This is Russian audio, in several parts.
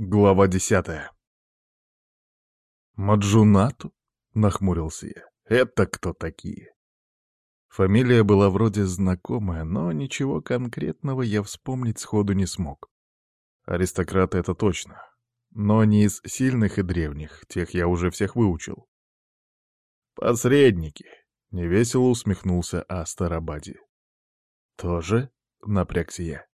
Глава десятая. «Маджунату?» — нахмурился я. «Это кто такие?» Фамилия была вроде знакомая, но ничего конкретного я вспомнить сходу не смог. Аристократы — это точно. Но не из сильных и древних, тех я уже всех выучил. «Посредники!» — невесело усмехнулся Астарабади. «Тоже?» — напрягся я.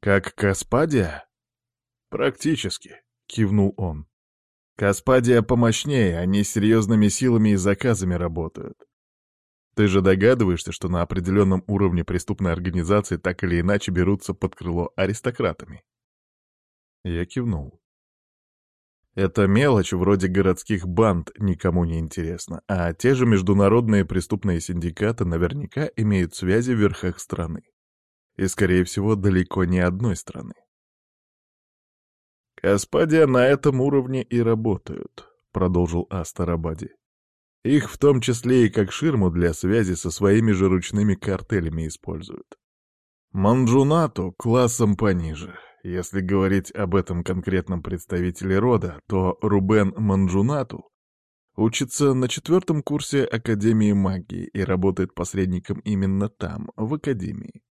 «Как Каспадия?» «Практически», — кивнул он. «Каспадия помощнее, они серьезными силами и заказами работают. Ты же догадываешься, что на определенном уровне преступной организации так или иначе берутся под крыло аристократами?» Я кивнул. Это мелочь вроде городских банд никому не интересна, а те же международные преступные синдикаты наверняка имеют связи в верхах страны. И, скорее всего, далеко не одной страны. «Каспадия на этом уровне и работают», — продолжил Астарабади. «Их в том числе и как ширму для связи со своими же ручными картелями используют. Манджунату классом пониже. Если говорить об этом конкретном представителе рода, то Рубен Манджунату учится на четвертом курсе Академии магии и работает посредником именно там, в Академии.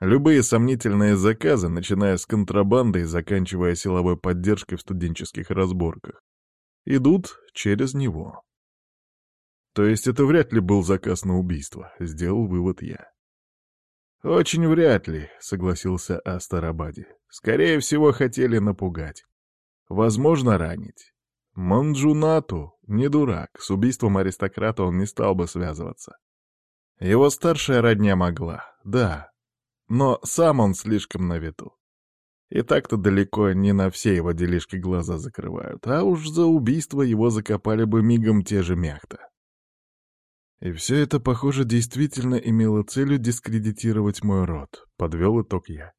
Любые сомнительные заказы, начиная с контрабанды и заканчивая силовой поддержкой в студенческих разборках, идут через него. То есть это вряд ли был заказ на убийство, сделал вывод я. «Очень вряд ли», — согласился Астарабади. «Скорее всего, хотели напугать. Возможно, ранить. Манджунату не дурак, с убийством аристократа он не стал бы связываться. Его старшая родня могла, да, но сам он слишком на виду. И так-то далеко не на все его делишки глаза закрывают, а уж за убийство его закопали бы мигом те же мяхта. И все это, похоже, действительно имело целью дискредитировать мой род, — подвел итог я.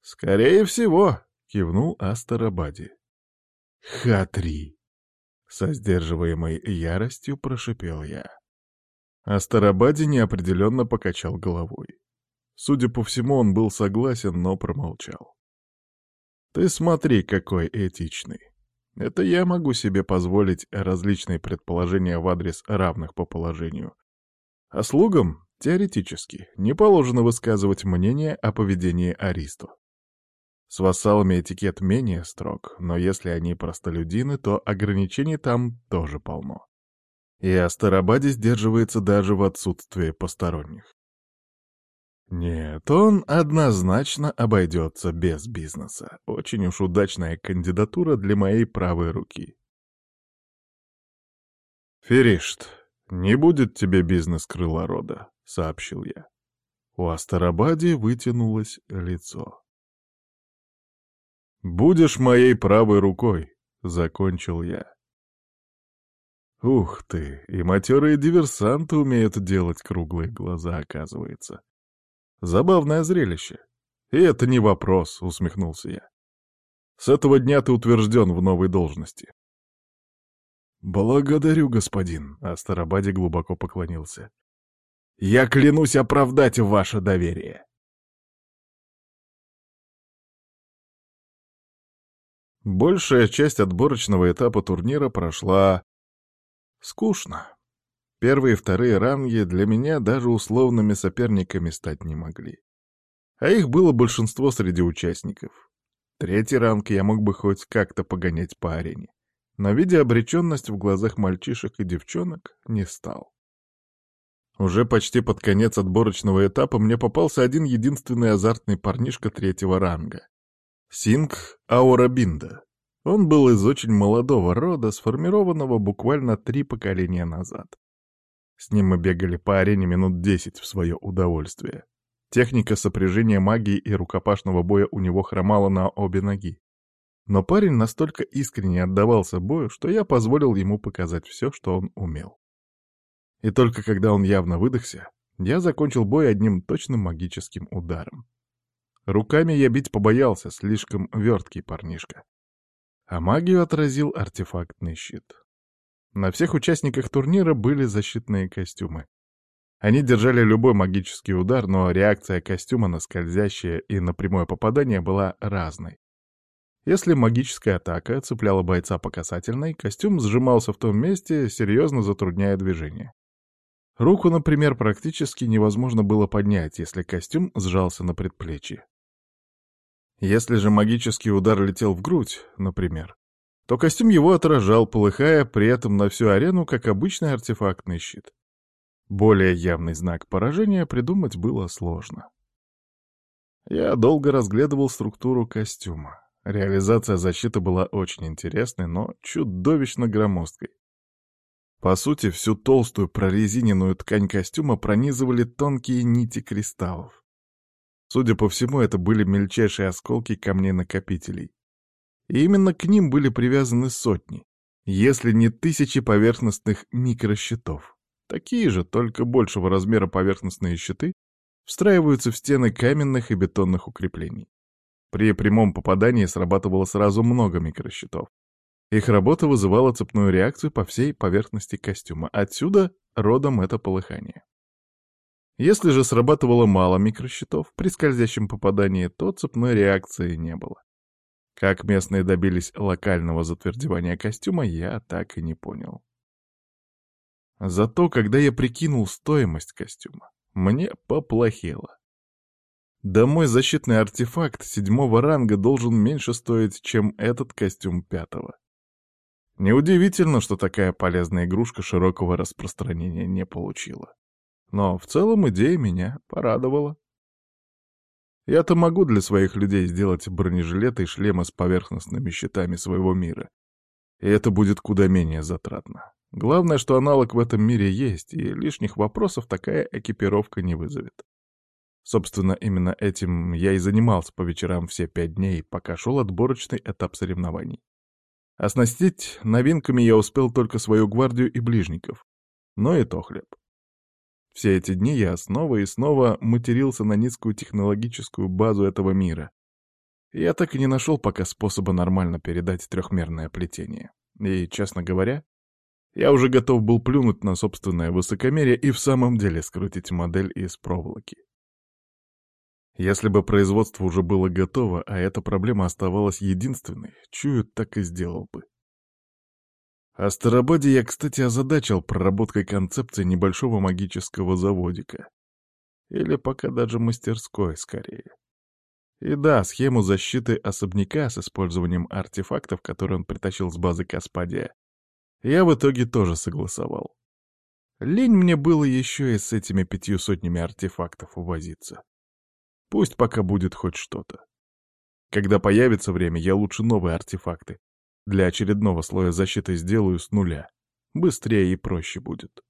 «Скорее всего», — кивнул Астарабади. «Хатри!» — со сдерживаемой яростью прошипел я. Астарабади неопределенно покачал головой. Судя по всему, он был согласен, но промолчал. «Ты смотри, какой этичный. Это я могу себе позволить различные предположения в адрес равных по положению. А слугам, теоретически, не положено высказывать мнение о поведении Аристу. С вассалами этикет менее строг, но если они простолюдины, то ограничений там тоже полно. И Астарабаде сдерживается даже в отсутствии посторонних. Нет, он однозначно обойдется без бизнеса. Очень уж удачная кандидатура для моей правой руки. «Феришт, не будет тебе бизнес крыла рода», — сообщил я. У Астарабади вытянулось лицо. «Будешь моей правой рукой», — закончил я. Ух ты, и матерые диверсанты умеют делать круглые глаза, оказывается. Забавное зрелище. И это не вопрос, усмехнулся я. С этого дня ты утвержден в новой должности. «Благодарю, господин», — Астарабаде глубоко поклонился. «Я клянусь оправдать ваше доверие». Большая часть отборочного этапа турнира прошла скучно. Первые и вторые ранги для меня даже условными соперниками стать не могли. А их было большинство среди участников. Третий ранг я мог бы хоть как-то погонять по арене. Но, видя обреченность в глазах мальчишек и девчонок, не стал. Уже почти под конец отборочного этапа мне попался один единственный азартный парнишка третьего ранга. Синг Аурабинда. Он был из очень молодого рода, сформированного буквально три поколения назад. С ним мы бегали по арене минут десять в свое удовольствие. Техника сопряжения магии и рукопашного боя у него хромала на обе ноги. Но парень настолько искренне отдавался бою, что я позволил ему показать все, что он умел. И только когда он явно выдохся, я закончил бой одним точным магическим ударом. Руками я бить побоялся, слишком верткий парнишка. А магию отразил артефактный щит. На всех участниках турнира были защитные костюмы. Они держали любой магический удар, но реакция костюма на скользящее и на прямое попадание была разной. Если магическая атака цепляла бойца по касательной, костюм сжимался в том месте, серьезно затрудняя движение. Руку, например, практически невозможно было поднять, если костюм сжался на предплечье. Если же магический удар летел в грудь, например, то костюм его отражал, полыхая при этом на всю арену, как обычный артефактный щит. Более явный знак поражения придумать было сложно. Я долго разглядывал структуру костюма. Реализация защиты была очень интересной, но чудовищно громоздкой. По сути, всю толстую прорезиненную ткань костюма пронизывали тонкие нити кристаллов. Судя по всему, это были мельчайшие осколки камней-накопителей. И именно к ним были привязаны сотни, если не тысячи поверхностных микрощитов. Такие же, только большего размера поверхностные щиты, встраиваются в стены каменных и бетонных укреплений. При прямом попадании срабатывало сразу много микрощитов. Их работа вызывала цепную реакцию по всей поверхности костюма. Отсюда родом это полыхание. Если же срабатывало мало микрощитов при скользящем попадании, то цепной реакции не было. Как местные добились локального затвердевания костюма, я так и не понял. Зато, когда я прикинул стоимость костюма, мне поплохело. Да мой защитный артефакт седьмого ранга должен меньше стоить, чем этот костюм пятого. Неудивительно, что такая полезная игрушка широкого распространения не получила. Но в целом идея меня порадовала. Я-то могу для своих людей сделать бронежилеты и шлемы с поверхностными щитами своего мира. И это будет куда менее затратно. Главное, что аналог в этом мире есть, и лишних вопросов такая экипировка не вызовет. Собственно, именно этим я и занимался по вечерам все пять дней, пока шел отборочный этап соревнований. Оснастить новинками я успел только свою гвардию и ближников. Но и то хлеб. Все эти дни я снова и снова матерился на низкую технологическую базу этого мира. Я так и не нашел пока способа нормально передать трехмерное плетение. И, честно говоря, я уже готов был плюнуть на собственное высокомерие и в самом деле скрутить модель из проволоки. Если бы производство уже было готово, а эта проблема оставалась единственной, чую, так и сделал бы. О Старободе я, кстати, озадачил проработкой концепции небольшого магического заводика. Или пока даже мастерской, скорее. И да, схему защиты особняка с использованием артефактов, которые он притащил с базы Каспадия, я в итоге тоже согласовал. Лень мне было еще и с этими пятью сотнями артефактов увозиться. Пусть пока будет хоть что-то. Когда появится время, я лучше новые артефакты. Для очередного слоя защиты сделаю с нуля. Быстрее и проще будет.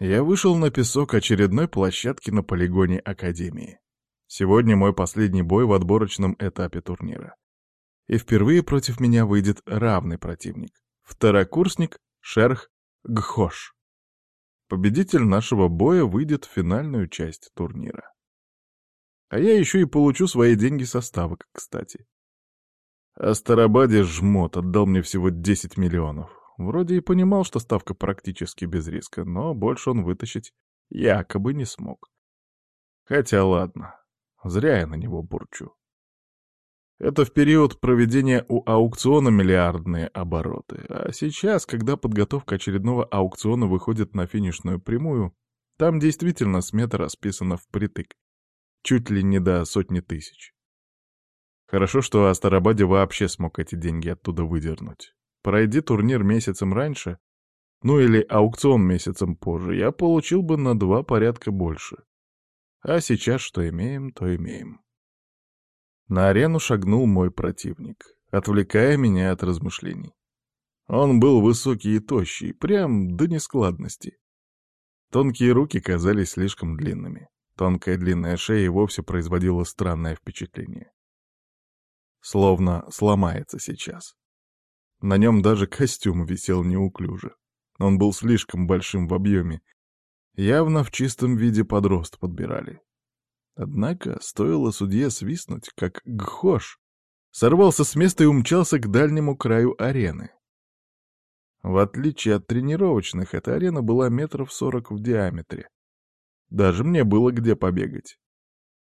Я вышел на песок очередной площадки на полигоне Академии. Сегодня мой последний бой в отборочном этапе турнира. И впервые против меня выйдет равный противник. Второкурсник Шерх Гхош. Победитель нашего боя выйдет в финальную часть турнира. А я еще и получу свои деньги со ставок, кстати. А Старобаде жмот отдал мне всего 10 миллионов. Вроде и понимал, что ставка практически без риска, но больше он вытащить якобы не смог. Хотя ладно, зря я на него бурчу. Это в период проведения у аукциона миллиардные обороты. А сейчас, когда подготовка очередного аукциона выходит на финишную прямую, там действительно смета расписана впритык. Чуть ли не до сотни тысяч. Хорошо, что Астарабаде вообще смог эти деньги оттуда выдернуть. Пройди турнир месяцем раньше, ну или аукцион месяцем позже, я получил бы на два порядка больше. А сейчас что имеем, то имеем. На арену шагнул мой противник, отвлекая меня от размышлений. Он был высокий и тощий, прям до нескладности. Тонкие руки казались слишком длинными. Тонкая длинная шея и вовсе производила странное впечатление. Словно сломается сейчас. На нем даже костюм висел неуклюже. Он был слишком большим в объеме. Явно в чистом виде подрост подбирали. Однако стоило судье свистнуть, как Гхош сорвался с места и умчался к дальнему краю арены. В отличие от тренировочных, эта арена была метров сорок в диаметре. Даже мне было где побегать.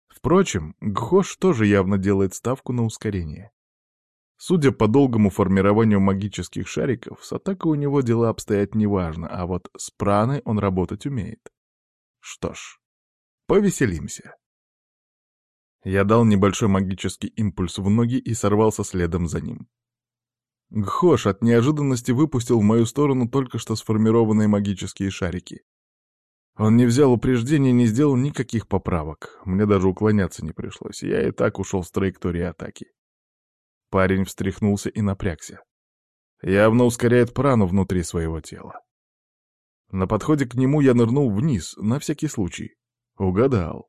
Впрочем, Гхош тоже явно делает ставку на ускорение. Судя по долгому формированию магических шариков, с атакой у него дела обстоят неважно, а вот с праной он работать умеет. Что ж, повеселимся. Я дал небольшой магический импульс в ноги и сорвался следом за ним. Гхош от неожиданности выпустил в мою сторону только что сформированные магические шарики. Он не взял упреждения, не сделал никаких поправок. Мне даже уклоняться не пришлось. Я и так ушел с траектории атаки. Парень встряхнулся и напрягся. Явно ускоряет прану внутри своего тела. На подходе к нему я нырнул вниз, на всякий случай. Угадал.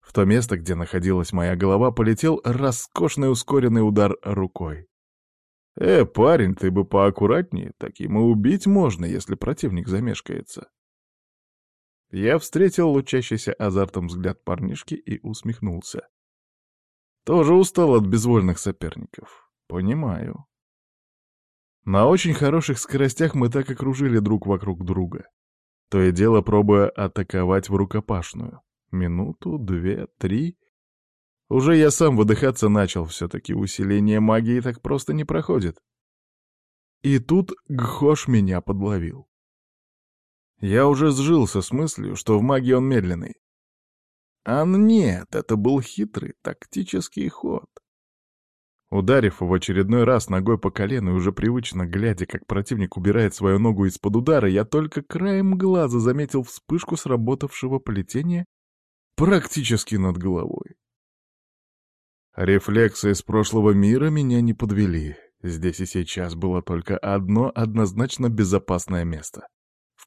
В то место, где находилась моя голова, полетел роскошный ускоренный удар рукой. «Э, парень, ты бы поаккуратнее, таким и убить можно, если противник замешкается». Я встретил лучащийся азартом взгляд парнишки и усмехнулся. Тоже устал от безвольных соперников. Понимаю. На очень хороших скоростях мы так и кружили друг вокруг друга. То и дело пробуя атаковать в рукопашную. Минуту, две, три. Уже я сам выдыхаться начал, все-таки усиление магии так просто не проходит. И тут Гхош меня подловил. Я уже сжился с мыслью, что в магии он медленный. А нет, это был хитрый тактический ход. Ударив в очередной раз ногой по колену и уже привычно глядя, как противник убирает свою ногу из-под удара, я только краем глаза заметил вспышку сработавшего плетения практически над головой. Рефлексы из прошлого мира меня не подвели. Здесь и сейчас было только одно однозначно безопасное место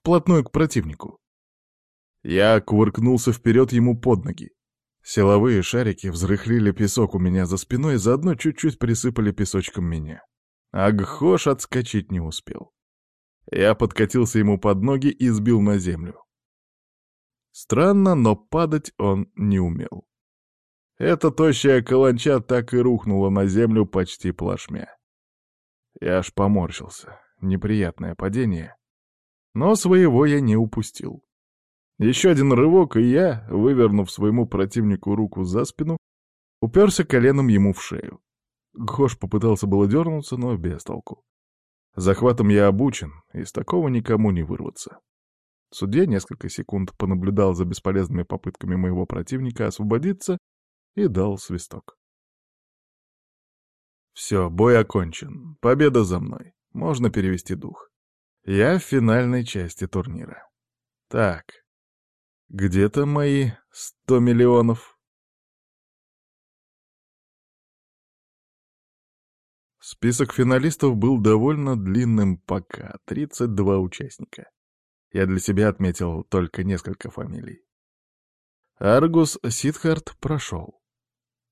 вплотную к противнику. Я кувыркнулся вперед ему под ноги. Силовые шарики взрыхлили песок у меня за спиной, заодно чуть-чуть присыпали песочком меня. Агхош отскочить не успел. Я подкатился ему под ноги и сбил на землю. Странно, но падать он не умел. Эта тощая каланча так и рухнула на землю почти плашмя. Я аж поморщился. Неприятное падение. Но своего я не упустил. Еще один рывок, и я, вывернув своему противнику руку за спину, уперся коленом ему в шею. Гхош попытался было дернуться, но без толку. Захватом я обучен, и с такого никому не вырваться. Судья несколько секунд понаблюдал за бесполезными попытками моего противника освободиться и дал свисток. Все, бой окончен. Победа за мной. Можно перевести дух. Я в финальной части турнира. Так, где-то мои сто миллионов. Список финалистов был довольно длинным пока, 32 участника. Я для себя отметил только несколько фамилий. Аргус Сидхарт прошел.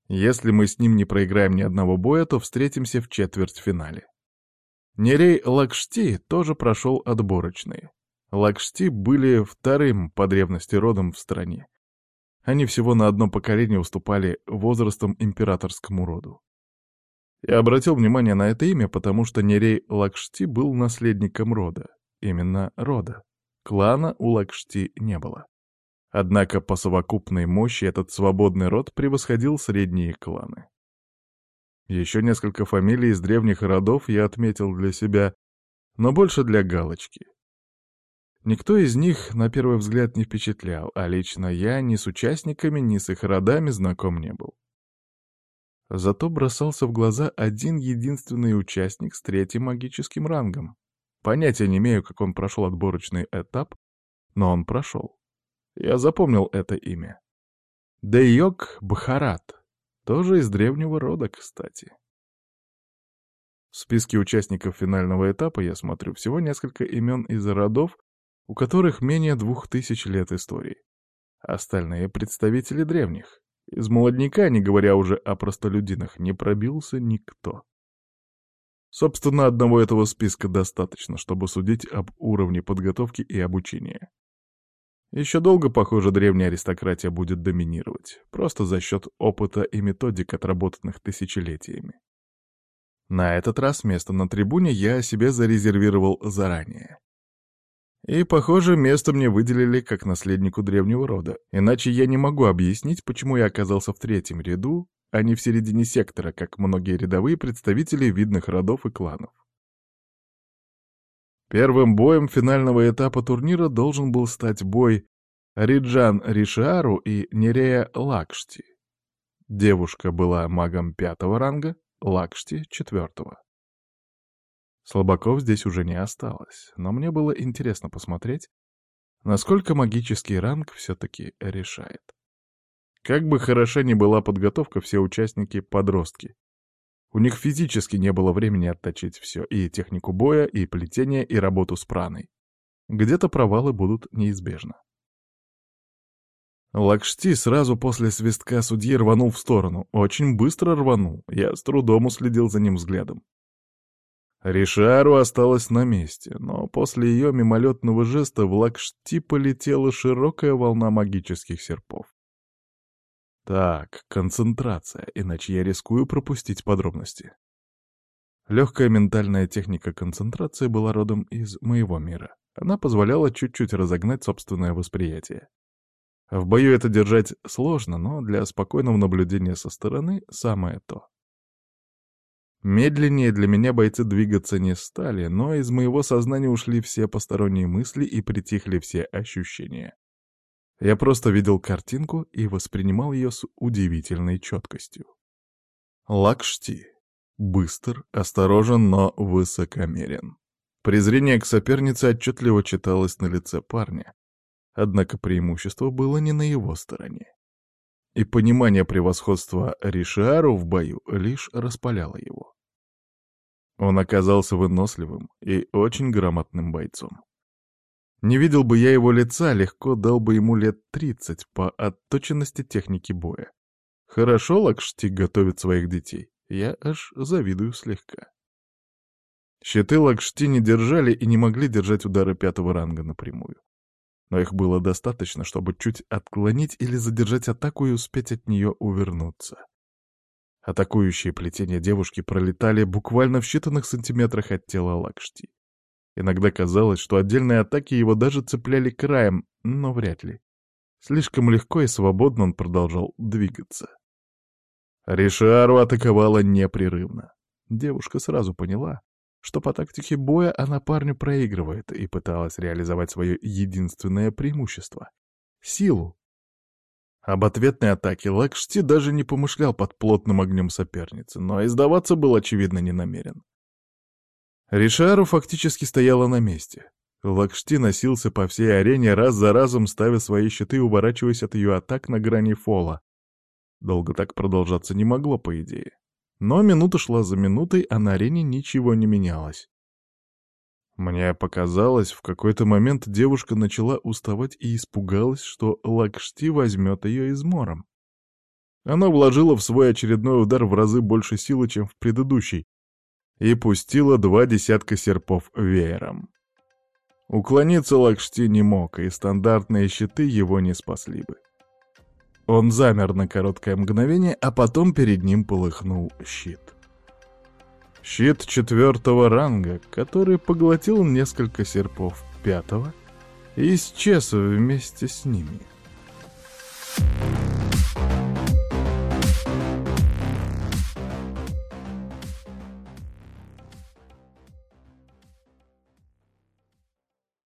Если мы с ним не проиграем ни одного боя, то встретимся в четвертьфинале. Нерей Лакшти тоже прошел отборочные. Лакшти были вторым по древности родом в стране. Они всего на одно поколение уступали возрастом императорскому роду. Я обратил внимание на это имя, потому что Нерей Лакшти был наследником рода. Именно рода. Клана у Лакшти не было. Однако по совокупной мощи этот свободный род превосходил средние кланы. Еще несколько фамилий из древних родов я отметил для себя, но больше для галочки. Никто из них на первый взгляд не впечатлял, а лично я ни с участниками, ни с их родами знаком не был. Зато бросался в глаза один единственный участник с третьим магическим рангом. Понятия не имею, как он прошел отборочный этап, но он прошел. Я запомнил это имя. Дейок Бхарат. Тоже из древнего рода, кстати. В списке участников финального этапа я смотрю всего несколько имен из родов, у которых менее двух тысяч лет истории. Остальные — представители древних. Из молодняка, не говоря уже о простолюдинах, не пробился никто. Собственно, одного этого списка достаточно, чтобы судить об уровне подготовки и обучения. Еще долго, похоже, древняя аристократия будет доминировать, просто за счет опыта и методик, отработанных тысячелетиями. На этот раз место на трибуне я себе зарезервировал заранее. И, похоже, место мне выделили как наследнику древнего рода, иначе я не могу объяснить, почему я оказался в третьем ряду, а не в середине сектора, как многие рядовые представители видных родов и кланов. Первым боем финального этапа турнира должен был стать бой Риджан Ришиару и Нерея Лакшти. Девушка была магом пятого ранга, Лакшти — четвертого. Слабаков здесь уже не осталось, но мне было интересно посмотреть, насколько магический ранг все-таки решает. Как бы хороша ни была подготовка, все участники — подростки. У них физически не было времени отточить все, и технику боя, и плетение, и работу с праной. Где-то провалы будут неизбежно. Лакшти сразу после свистка судьи рванул в сторону. Очень быстро рванул. Я с трудом уследил за ним взглядом. Ришару осталась на месте, но после ее мимолетного жеста в Лакшти полетела широкая волна магических серпов. Так, концентрация, иначе я рискую пропустить подробности. Легкая ментальная техника концентрации была родом из моего мира. Она позволяла чуть-чуть разогнать собственное восприятие. В бою это держать сложно, но для спокойного наблюдения со стороны самое то. Медленнее для меня бойцы двигаться не стали, но из моего сознания ушли все посторонние мысли и притихли все ощущения. Я просто видел картинку и воспринимал ее с удивительной четкостью. Лакшти. Быстр, осторожен, но высокомерен. Презрение к сопернице отчетливо читалось на лице парня. Однако преимущество было не на его стороне. И понимание превосходства Ришиару в бою лишь распаляло его. Он оказался выносливым и очень грамотным бойцом. Не видел бы я его лица, легко дал бы ему лет тридцать по отточенности техники боя. Хорошо Лакшти готовит своих детей, я аж завидую слегка. Щиты Лакшти не держали и не могли держать удары пятого ранга напрямую. Но их было достаточно, чтобы чуть отклонить или задержать атаку и успеть от нее увернуться. Атакующие плетения девушки пролетали буквально в считанных сантиметрах от тела Лакшти. Иногда казалось, что отдельные атаки его даже цепляли краем, но вряд ли. Слишком легко и свободно он продолжал двигаться. Ришару атаковала непрерывно. Девушка сразу поняла, что по тактике боя она парню проигрывает и пыталась реализовать свое единственное преимущество — силу. Об ответной атаке Лакшти даже не помышлял под плотным огнем соперницы, но и сдаваться был, очевидно, не намерен. Ришару фактически стояла на месте. Лакшти носился по всей арене, раз за разом ставя свои щиты уворачиваясь от ее атак на грани фола. Долго так продолжаться не могло, по идее. Но минута шла за минутой, а на арене ничего не менялось. Мне показалось, в какой-то момент девушка начала уставать и испугалась, что Лакшти возьмет ее измором. Она вложила в свой очередной удар в разы больше силы, чем в предыдущий, и пустила два десятка серпов веером. Уклониться Лакшти не мог, и стандартные щиты его не спасли бы. Он замер на короткое мгновение, а потом перед ним полыхнул щит. Щит четвертого ранга, который поглотил несколько серпов пятого и исчез вместе с ними.